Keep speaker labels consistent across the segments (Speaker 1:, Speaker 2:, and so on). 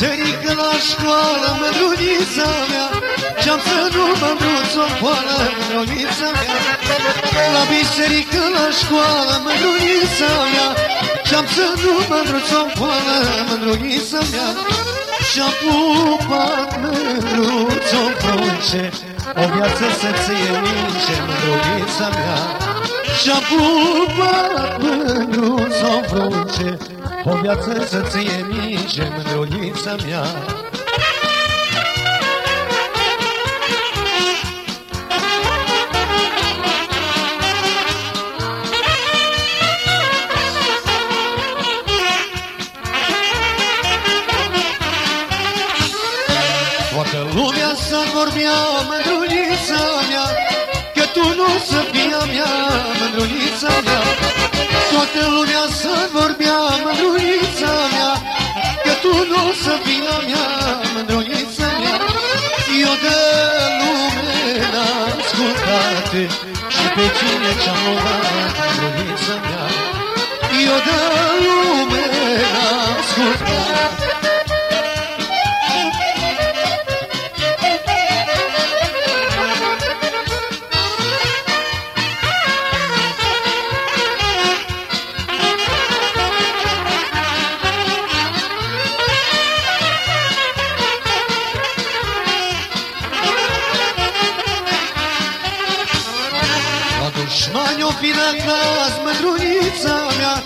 Speaker 1: biserică la școală, mândrulița mea Ce-am să nu mândruț o poală, mândrulița mea. La biserică la școală, mândrulița mea Ce-am să nu mândruț o poală, mândrulița mea. Și-am pupat mândruț o frunce O viață să ție mince, mândrulița mea. Și-am pupat mândruț o frunce o viață să ție minge, mândrulița mea Toată lumea să vorbea, mândrulița mea Că tu nu să fii a mea Toată lumea să vorbea, mândrulița mea Că tu nu să fii a mea, mândrulița mea. Eu de lume n-ascultat Și pe cine ce-am luat, mândrulița mea. Eu de lume n-ascultat Dușmani o fi răclas, mândrulița mea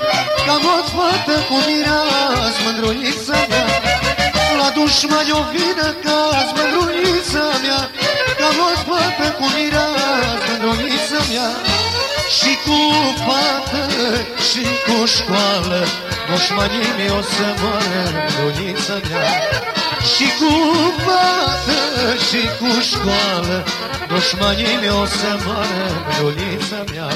Speaker 1: Cam o fată cu miraz, mândrulița mea. La dușmani o fi răclas, mândrulița mea Cam o fată cu miraz, mândrulița mea. Și cu fată și cu școală Dușmanii mei o să moară, mândrulița mea. Și cu fată și cu școală Dușmanii mei o să moară, mândrulița mea